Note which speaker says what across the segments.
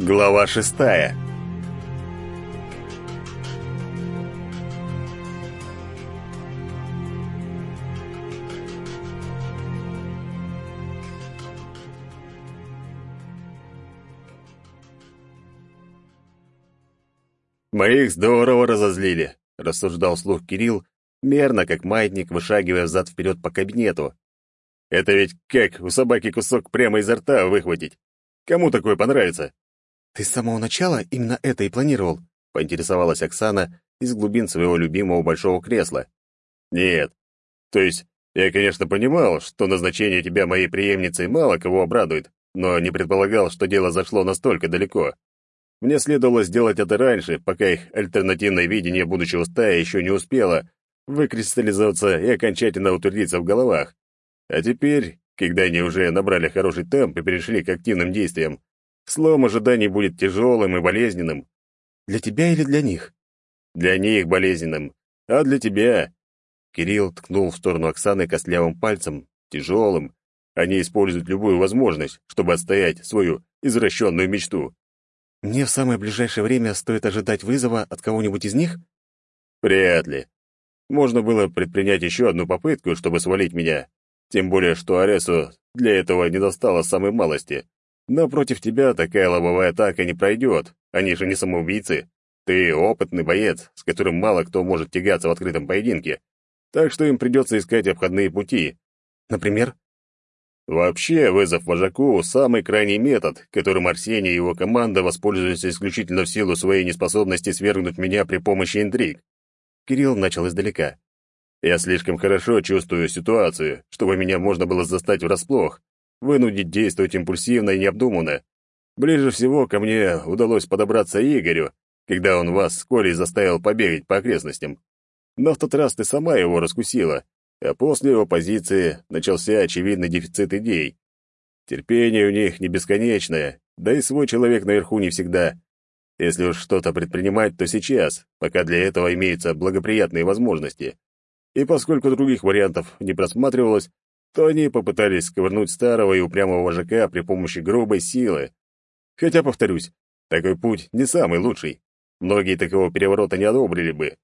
Speaker 1: Глава шестая «Мы их здорово разозлили», — рассуждал слух Кирилл, мерно, как маятник, вышагивая взад-вперед по кабинету. «Это ведь как у собаки кусок прямо изо рта выхватить. Кому такое понравится?»
Speaker 2: «Ты с самого начала именно это и планировал?» — поинтересовалась Оксана из глубин своего любимого большого кресла.
Speaker 1: «Нет. То есть, я, конечно, понимал, что назначение тебя моей преемницей мало кого обрадует, но не предполагал, что дело зашло настолько далеко. Мне следовало сделать это раньше, пока их альтернативное видение будущего стаи еще не успело выкристаллизоваться и окончательно утвердиться в головах. А теперь, когда они уже набрали хороший темп и перешли к активным действиям, слом ожиданий будет тяжелым и болезненным.
Speaker 2: Для тебя или для них?
Speaker 1: Для них болезненным, а для тебя... Кирилл ткнул в сторону Оксаны костлявым пальцем, тяжелым. Они используют любую возможность, чтобы отстоять свою извращенную мечту.
Speaker 2: Мне в самое ближайшее время стоит ожидать вызова от кого-нибудь из них?
Speaker 1: Вряд ли. Можно было предпринять еще одну попытку, чтобы свалить меня. Тем более, что Аресу для этого не достало самой малости. Но против тебя такая лобовая атака не пройдет. Они же не самоубийцы. Ты опытный боец, с которым мало кто может тягаться в открытом поединке. Так что им придется искать обходные пути.
Speaker 2: Например?
Speaker 1: Вообще, вызов вожаку — самый крайний метод, которым Арсений и его команда воспользуются исключительно в силу своей неспособности свергнуть меня при помощи интриг.
Speaker 2: Кирилл начал издалека.
Speaker 1: Я слишком хорошо чувствую ситуацию, чтобы меня можно было застать врасплох, вынудить действовать импульсивно и необдуманно. Ближе всего ко мне удалось подобраться Игорю, когда он вас с Колей заставил побегать по окрестностям. Но в тот раз ты сама его раскусила, а после его позиции начался очевидный дефицит идей. Терпение у них не бесконечное, да и свой человек наверху не всегда. Если уж что-то предпринимать, то сейчас, пока для этого имеются благоприятные возможности. И поскольку других вариантов не просматривалось, то они попытались сковырнуть старого и упрямого вожака при помощи грубой силы. Хотя, повторюсь, такой путь не самый лучший. Многие такого переворота не одобрили бы.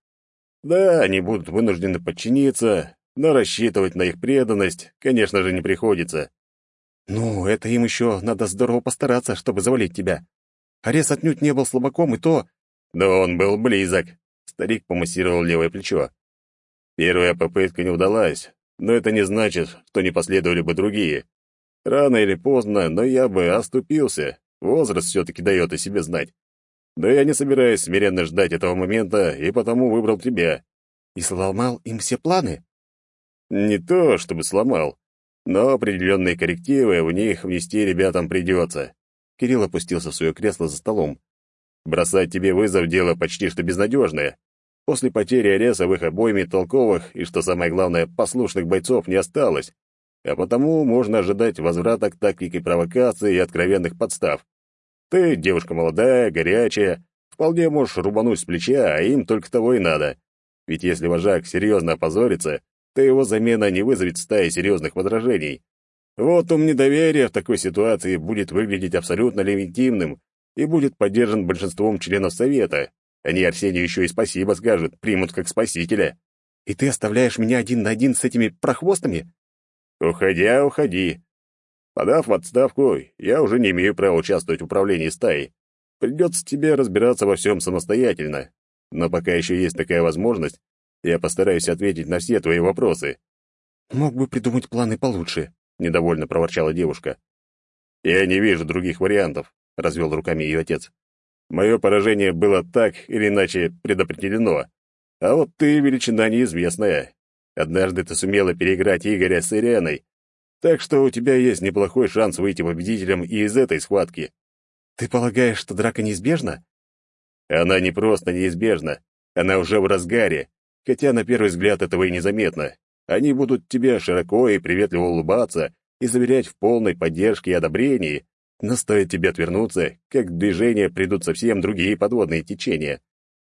Speaker 1: Да, они будут вынуждены подчиниться, но рассчитывать на их преданность, конечно же, не приходится.
Speaker 2: «Ну, это им еще надо здорово постараться, чтобы завалить тебя. Арес отнюдь не был слабаком, и то...»
Speaker 1: «Да он был близок», — старик помассировал левое плечо. «Первая попытка не удалась, но это не значит, что не последовали бы другие. Рано или поздно, но я бы оступился. Возраст все-таки дает о себе знать. Да я не собираюсь смиренно ждать этого момента, и потому выбрал тебя».
Speaker 2: «И сломал им все планы?»
Speaker 1: «Не то, чтобы сломал, но определенные коррективы в них внести ребятам придется.
Speaker 2: Кирилл опустился в свое кресло за столом.
Speaker 1: «Бросать тебе вызов — дело почти что безнадежное. После потери Ареса в их обойме толковых и, что самое главное, послушных бойцов не осталось, а потому можно ожидать возврата к тактике провокации и откровенных подстав. Ты девушка молодая, горячая, вполне можешь рубануть с плеча, а им только того и надо. Ведь если вожак серьезно опозорится, то его замена не вызовет стаи серьезных возражений. Вот ум недоверия в такой ситуации будет выглядеть абсолютно легитимным и будет поддержан большинством членов Совета. Они Арсению еще и спасибо скажут, примут как спасителя.
Speaker 2: И ты оставляешь меня один на один с этими прохвостами?
Speaker 1: Уходя, уходи. Подав в отставку, я уже не имею права участвовать в управлении стаей. Придется тебе разбираться во всем самостоятельно. Но пока еще есть такая возможность, я постараюсь ответить на все твои вопросы.
Speaker 2: Мог бы придумать планы получше.
Speaker 1: — недовольно проворчала девушка. «Я не вижу других вариантов», — развел руками ее отец. «Мое поражение было так или иначе предопределено. А вот ты величина неизвестная. Однажды ты сумела переиграть Игоря с Ирианой, так что у тебя есть неплохой шанс выйти победителем и из этой схватки».
Speaker 2: «Ты полагаешь, что драка неизбежна?»
Speaker 1: «Она не просто неизбежна, она уже в разгаре, хотя на первый взгляд этого и незаметно. Они будут тебе широко и приветливо улыбаться и заверять в полной поддержке и одобрении, но стоит тебе отвернуться, как в движение придут совсем другие подводные течения.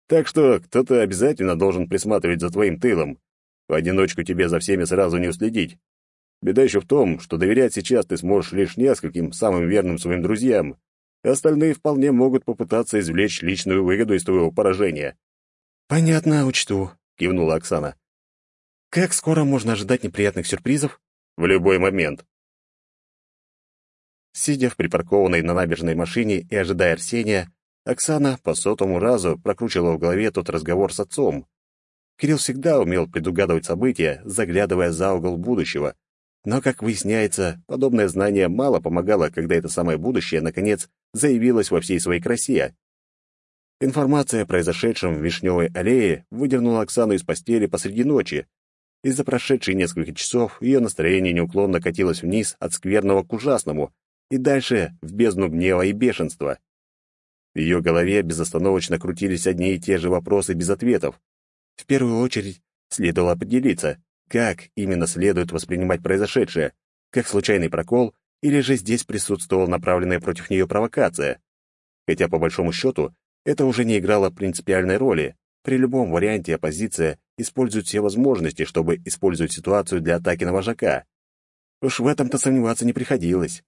Speaker 1: Так что кто-то обязательно должен присматривать за твоим тылом. В одиночку тебе за всеми сразу не уследить. Беда еще в том, что доверять сейчас ты сможешь лишь нескольким самым верным своим друзьям, Остальные вполне могут попытаться извлечь личную выгоду из твоего поражения.
Speaker 2: «Понятно, учту», — кивнула Оксана. «Как скоро можно ожидать неприятных сюрпризов?»
Speaker 1: «В любой момент».
Speaker 2: Сидя в припаркованной на набережной машине и ожидая Арсения, Оксана по сотому разу прокручивала в голове тот разговор с отцом. Кирилл всегда умел предугадывать события, заглядывая за угол будущего. Но, как выясняется, подобное знание мало помогало, когда это самое будущее, наконец, заявилось во всей своей красе. Информация о произошедшем в Вишневой аллее выдернула Оксану из постели посреди ночи. из за прошедших несколько часов ее настроение неуклонно катилось вниз от скверного к ужасному и дальше в бездну гнева и бешенства. В ее голове безостановочно крутились одни и те же вопросы без ответов. В первую очередь следовало определиться, как именно следует воспринимать произошедшее, как случайный прокол или же здесь присутствовала направленная против нее провокация. Хотя, по большому счету, это уже не играло принципиальной роли. При любом варианте оппозиция использует все возможности, чтобы использовать ситуацию для атаки на вожака. Уж в этом-то сомневаться не приходилось.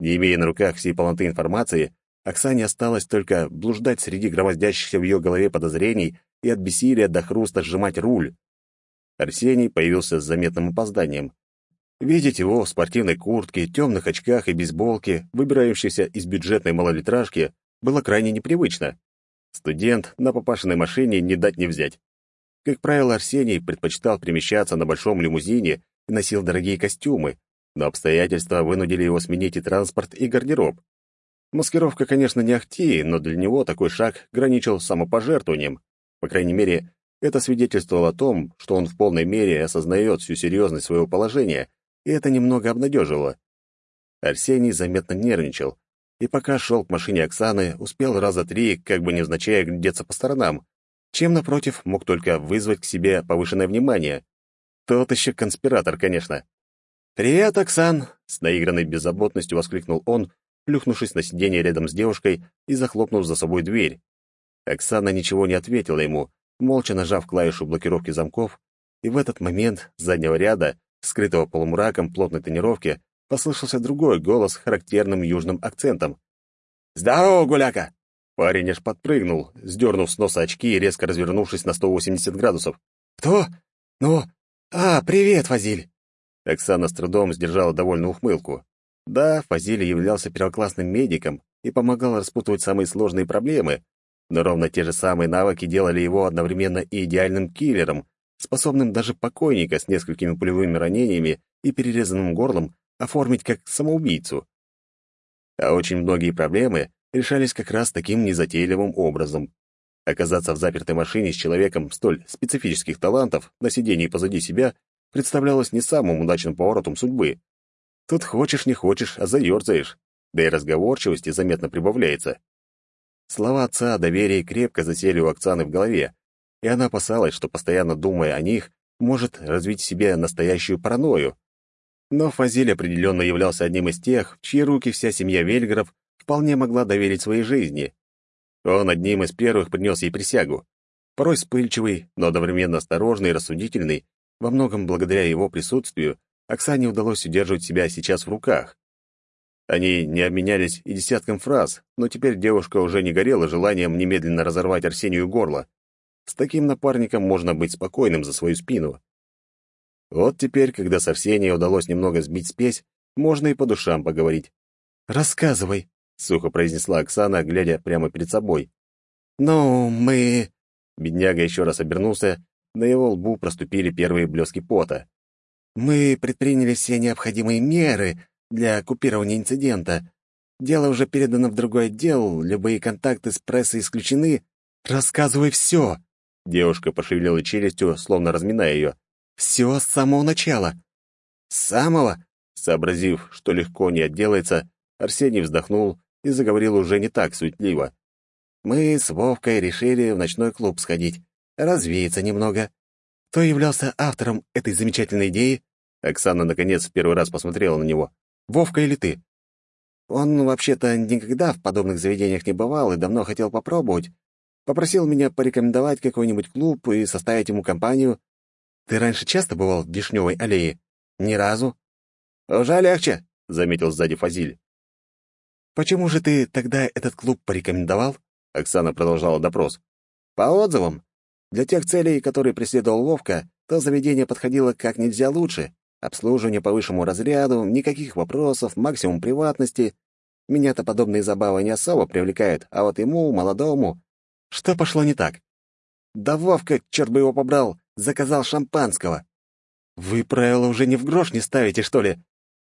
Speaker 2: Не имея на руках всей полноты информации, Оксане осталось только блуждать среди громоздящихся в ее голове подозрений и от бессилия до хруста сжимать руль. Арсений появился с заметным опозданием. Видеть его в спортивной куртке, темных очках и бейсболке, выбирающийся из бюджетной малолитражки, было крайне непривычно. Студент на папашиной машине не дать не взять. Как правило, Арсений предпочитал перемещаться на большом лимузине и носил дорогие костюмы, но обстоятельства вынудили его сменить и транспорт, и гардероб. Маскировка, конечно, не ахти, но для него такой шаг граничил самопожертвованием. По крайней мере, это свидетельствовало о том, что он в полной мере осознает всю серьезность своего положения и это немного обнадеживало. Арсений заметно нервничал, и пока шел к машине Оксаны, успел раза три, как бы невзначай, глядеться по сторонам, чем, напротив, мог только вызвать к себе повышенное внимание. Тот еще конспиратор, конечно. «Привет, Оксан!» — с наигранной беззаботностью воскликнул он, плюхнувшись на сиденье рядом с девушкой и захлопнув за собой дверь. Оксана ничего не ответила ему, молча нажав клавишу блокировки замков, и в этот момент с заднего ряда скрытого полумраком плотной тонировки, послышался другой голос с характерным южным акцентом. «Здорово, гуляка!» Парень аж подпрыгнул, сдернув с носа очки и резко развернувшись на 180 градусов. «Кто? Ну? А, привет, Фазиль!» Оксана с трудом сдержала довольную ухмылку. Да, Фазиль являлся первоклассным медиком и помогал распутывать самые сложные проблемы, но ровно те же самые навыки делали его одновременно и идеальным киллером, способным даже покойника с несколькими пулевыми ранениями и перерезанным горлом оформить как самоубийцу. А очень многие проблемы решались как раз таким незатейливым образом. Оказаться в запертой машине с человеком столь специфических талантов на сидении позади себя представлялось не самым удачным поворотом судьбы. Тут хочешь не хочешь, а заерзаешь, да и разговорчивости заметно прибавляется. Слова отца о доверии крепко засели у Оксаны в голове, и она опасалась, что, постоянно думая о них, может развить в себе настоящую паранойю. Но Фазиль определенно являлся одним из тех, в чьи руки вся семья Вельгеров вполне могла доверить своей жизни. Он одним из первых принес ей присягу. Порой вспыльчивый, но одновременно осторожный и рассудительный, во многом благодаря его присутствию, Оксане удалось удерживать себя сейчас в руках. Они не обменялись и десятком фраз, но теперь девушка уже не горела желанием немедленно разорвать Арсению горло. С таким напарником можно быть спокойным за свою спину. Вот теперь, когда с Арсенией удалось немного сбить спесь, можно и по душам поговорить. «Рассказывай», — сухо произнесла Оксана, глядя прямо перед собой. «Ну, мы...» Бедняга еще раз обернулся, на его лбу проступили первые блески пота. «Мы предприняли все необходимые меры для купирования инцидента. Дело уже передано в другой отдел, любые контакты с прессой исключены. Рассказывай все!» Девушка пошевелила челюстью, словно разминая ее. «Все с самого начала». «С самого?» Сообразив, что легко не отделается, Арсений вздохнул и заговорил уже не так суетливо. «Мы с Вовкой решили в ночной клуб сходить, развеяться немного. Кто являлся автором этой замечательной идеи?» Оксана, наконец, в первый раз посмотрела на него. «Вовка или ты?» «Он, вообще-то, никогда в подобных заведениях не бывал и давно хотел попробовать, Попросил меня порекомендовать какой-нибудь клуб и составить ему компанию. Ты раньше часто бывал в Вишневой аллее? Ни разу. Уже легче, заметил сзади Фазиль. «Почему же ты тогда этот клуб порекомендовал?» Оксана продолжала допрос.
Speaker 3: «По отзывам. Для тех целей, которые преследовал Вовка, то заведение подходило как нельзя лучше. Обслуживание по высшему разряду, никаких вопросов, максимум приватности. Меня-то подобные забавы не особо привлекают, а вот ему, молодому...
Speaker 2: Что пошло не так?
Speaker 3: Да Вовка, черт бы его побрал, заказал шампанского.
Speaker 2: Вы правила уже ни в грош не ставите, что ли?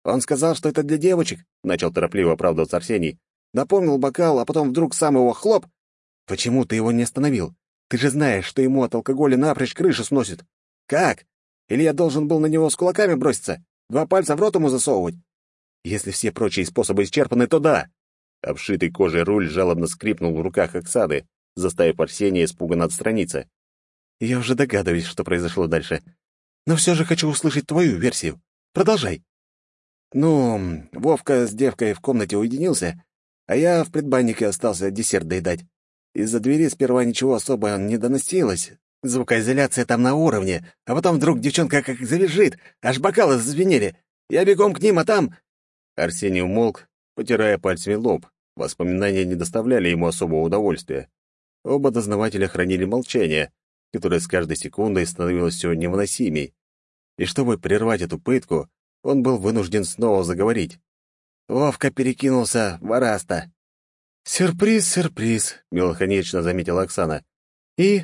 Speaker 3: Он сказал, что это для девочек, начал торопливо оправдываться Арсений. Напомнил бокал, а потом вдруг сам его хлоп.
Speaker 2: Почему ты его не остановил? Ты же знаешь, что ему от алкоголя напрочь крышу сносит.
Speaker 3: Как? Или я должен был на него с кулаками броситься? Два пальца в рот ему засовывать?
Speaker 2: Если все прочие способы исчерпаны, то да. Обшитый кожей руль жалобно скрипнул в руках Оксаны, заставив Арсения испуганно отстраниться. Я уже догадываюсь, что произошло дальше. Но все же хочу услышать твою версию. Продолжай.
Speaker 3: Ну, Вовка с девкой в комнате уединился, а я в предбаннике остался десерт доедать. Из-за двери сперва ничего особо не доносилось. Звукоизоляция там на уровне, а потом вдруг девчонка как завизжит, аж бокалы зазвенели. Я бегом к ним, а там...
Speaker 2: Арсений умолк, потирая пальцами лоб. Воспоминания не доставляли ему особого удовольствия. Оба дознавателя хранили молчание, которое с каждой секундой становилось все невыносимей. И чтобы прервать эту пытку, он был вынужден снова заговорить.
Speaker 3: Вовка перекинулся в Араста.
Speaker 2: «Сюрприз, сюрприз», — меланхонично заметила Оксана. «И?»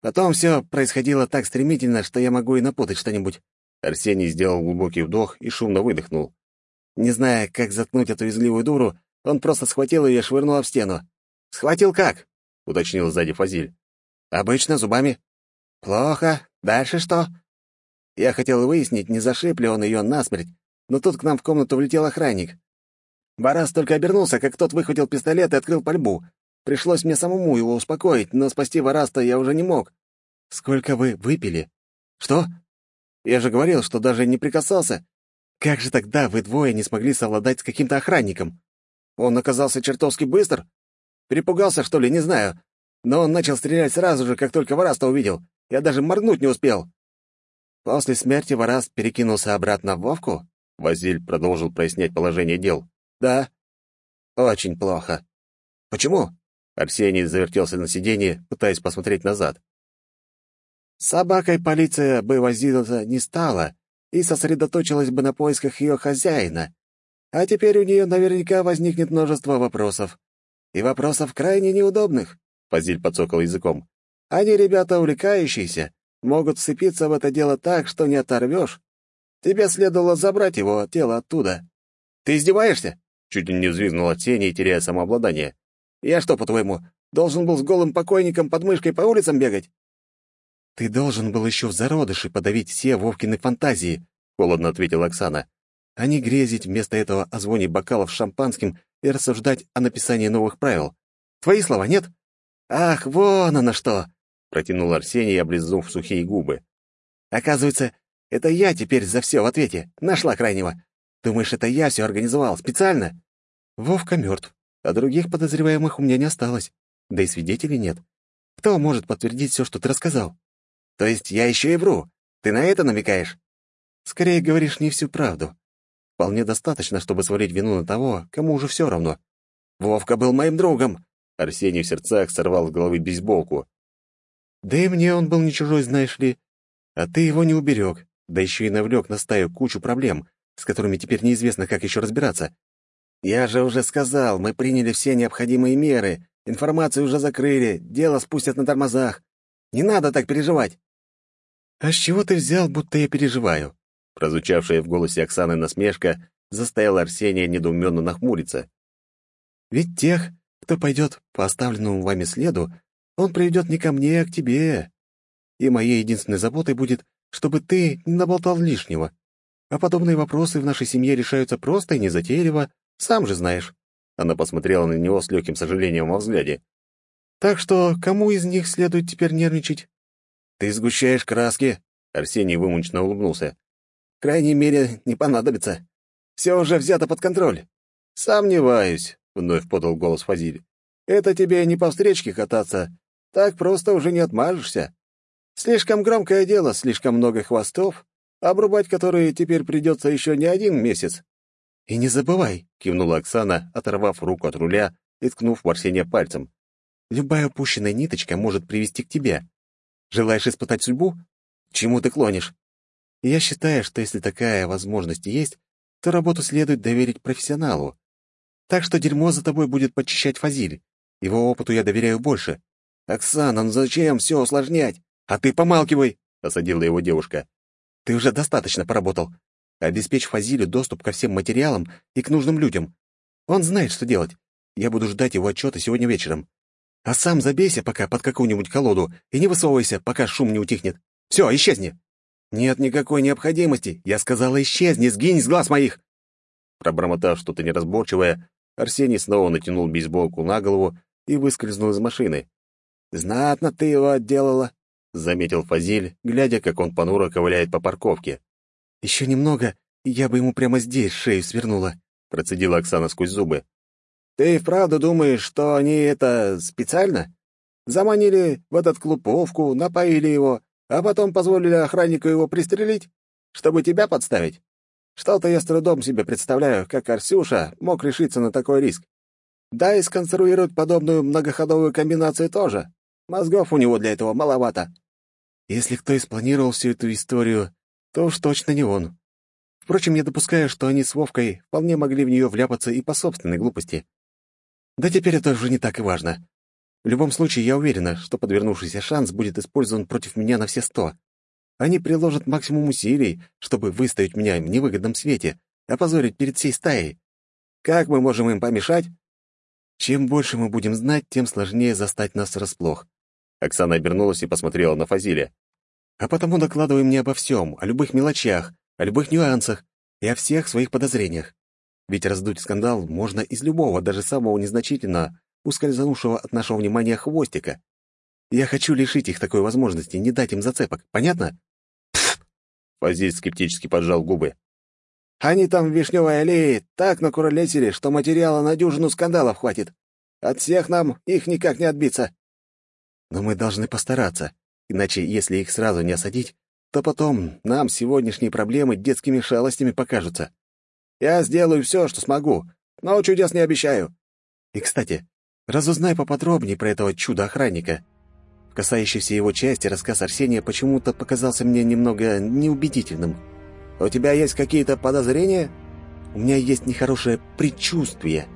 Speaker 3: «Потом все происходило так стремительно, что я могу и напутать что-нибудь».
Speaker 2: Арсений сделал глубокий вдох и шумно выдохнул.
Speaker 3: Не зная, как заткнуть эту изливую дуру, он просто схватил ее и швырнул об стену. «Схватил как?» — уточнил сзади Фазиль. «Обычно зубами». «Плохо. Дальше что?» Я хотел выяснить, не зашиб ли он ее насмерть, но тут к нам в комнату влетел охранник. Барас только обернулся, как тот выхватил пистолет и открыл пальбу. Пришлось мне самому его успокоить, но спасти Вараста я уже не мог.
Speaker 2: «Сколько вы выпили?»
Speaker 3: «Что? Я же говорил, что даже не прикасался.
Speaker 2: Как же тогда вы двое не смогли совладать с каким-то охранником?»
Speaker 3: Он оказался чертовски быстр. Перепугался, что ли, не знаю. Но он начал стрелять сразу же, как только Вараста увидел. Я даже моргнуть не успел. После смерти Вараст перекинулся обратно в Вовку?
Speaker 2: Вазиль продолжил прояснять положение дел.
Speaker 3: Да. Очень плохо. Почему?
Speaker 2: Арсений завертелся на сиденье, пытаясь посмотреть назад.
Speaker 3: С собакой полиция бы возиться не стала и сосредоточилась бы на поисках ее хозяина. А теперь у нее наверняка возникнет множество вопросов. И вопросов крайне неудобных.
Speaker 2: Фазиль подсокал языком.
Speaker 3: Они ребята увлекающиеся, могут вцепиться в это дело так, что не оторвешь. Тебе следовало забрать его тело оттуда. Ты издеваешься?
Speaker 2: Чуть не взвизгнул от тени, теряя самообладание.
Speaker 3: «Я что, по-твоему, должен был с голым покойником под мышкой по улицам бегать?»
Speaker 2: «Ты должен был еще в зародыше подавить все Вовкины фантазии», — холодно ответила Оксана, «а не грезить вместо этого о звоне бокалов шампанским и рассуждать о написании новых правил. Твои слова нет?»
Speaker 3: «Ах, вон оно что!»
Speaker 2: — протянул Арсений, облизнув сухие губы.
Speaker 3: «Оказывается, это я теперь за все в ответе. Нашла крайнего. Думаешь, это я все организовал специально?»
Speaker 2: Вовка мертв, а других подозреваемых у меня не осталось. Да и свидетелей нет. Кто может подтвердить все, что ты рассказал?
Speaker 3: То есть я еще и вру? Ты на это намекаешь?
Speaker 2: Скорее говоришь не всю правду. Вполне достаточно, чтобы свалить вину на того, кому уже все равно.
Speaker 3: Вовка был моим другом.
Speaker 2: Арсений в сердцах сорвал с головы бейсболку. Да и мне он был не чужой, знаешь ли. А ты его не уберег, да еще и навлек на стаю кучу проблем, с которыми теперь неизвестно, как еще разбираться.
Speaker 3: Я же уже сказал, мы приняли все необходимые меры, информацию уже закрыли, дело спустят на тормозах. Не надо так переживать.
Speaker 2: А с чего ты взял, будто я переживаю? Прозвучавшая в голосе Оксаны насмешка заставила Арсения недоуменно нахмуриться. Ведь тех, кто пойдет по оставленному вами следу, он приведет не ко мне, а к тебе. И моей единственной заботой будет, чтобы ты не наболтал лишнего. А подобные вопросы в нашей семье решаются просто и незатейливо, сам же знаешь». Она посмотрела на него с легким сожалением во взгляде. «Так что кому из них следует теперь нервничать?»
Speaker 3: «Ты сгущаешь краски», — Арсений вымученно улыбнулся. «В крайней мере, не понадобится. Все уже взято под контроль».
Speaker 2: «Сомневаюсь», — вновь подал голос Фазиль. «Это тебе не по встречке кататься. Так просто уже не отмажешься. Слишком громкое дело, слишком много хвостов, обрубать которые теперь придется еще не один месяц.
Speaker 3: «И не забывай», — кивнула Оксана, оторвав руку от руля и ткнув в Арсения пальцем. «Любая упущенная ниточка может привести к тебе. Желаешь испытать судьбу? чему ты клонишь? Я считаю, что если такая возможность есть, то работу следует доверить профессионалу. Так что дерьмо за тобой будет почищать Фазиль. Его опыту я доверяю больше. Оксана, ну зачем все усложнять? А ты помалкивай, — осадила его девушка. Ты уже достаточно поработал. Обеспечь Фазилю доступ ко всем материалам и к нужным людям. Он знает, что делать. Я буду ждать его отчета сегодня вечером. А сам забейся пока под какую-нибудь колоду и не высовывайся, пока шум не утихнет. Все, исчезни. Нет никакой необходимости. Я сказала, исчезни, сгинь с глаз моих.
Speaker 1: Пробормотав что-то неразборчивое, Арсений снова натянул бейсболку на голову и выскользнул из машины.
Speaker 3: «Знатно ты его отделала», —
Speaker 1: заметил Фазиль, глядя, как он понуро ковыляет по парковке.
Speaker 3: «Еще немного, и я бы ему прямо здесь шею свернула», — процедила Оксана сквозь зубы. «Ты вправду думаешь, что они это специально? Заманили в этот клуб напоили его, а потом позволили охраннику его пристрелить, чтобы тебя подставить? Что-то я с трудом себе представляю, как Арсюша мог решиться на такой риск. Да и сконструирует подобную многоходовую комбинацию тоже. Мозгов у него для этого маловато. Если кто и спланировал всю эту историю, то уж точно не он. Впрочем, я допускаю, что они с Вовкой вполне могли в нее вляпаться и по собственной глупости. Да теперь это уже не так и важно. В любом случае, я уверена, что подвернувшийся шанс будет использован против меня на все сто. Они приложат максимум усилий, чтобы выставить меня в невыгодном свете, опозорить перед всей стаей. Как мы можем им помешать? Чем больше мы будем знать, тем сложнее застать нас врасплох.
Speaker 1: Оксана обернулась и посмотрела на Фазиля.
Speaker 3: А потому докладывай мне обо всем, о любых мелочах, о любых нюансах и о всех своих подозрениях. Ведь раздуть скандал можно из любого, даже самого незначительного, ускользнувшего от нашего внимания хвостика. Я хочу лишить их такой возможности, не дать им зацепок. Понятно?
Speaker 1: Фазиль скептически поджал губы.
Speaker 3: «Они там в Вишневой аллее так накуролесили, что материала на дюжину скандалов хватит. От всех нам их никак не отбиться». «Но мы должны постараться, иначе если их сразу не осадить, то потом нам сегодняшние проблемы детскими шалостями покажутся. Я сделаю все, что смогу, но чудес не обещаю. И, кстати, разузнай поподробнее про этого чудо-охранника касающейся его части, рассказ Арсения почему-то показался мне немного неубедительным. «У тебя есть какие-то подозрения?» «У меня есть нехорошее предчувствие»,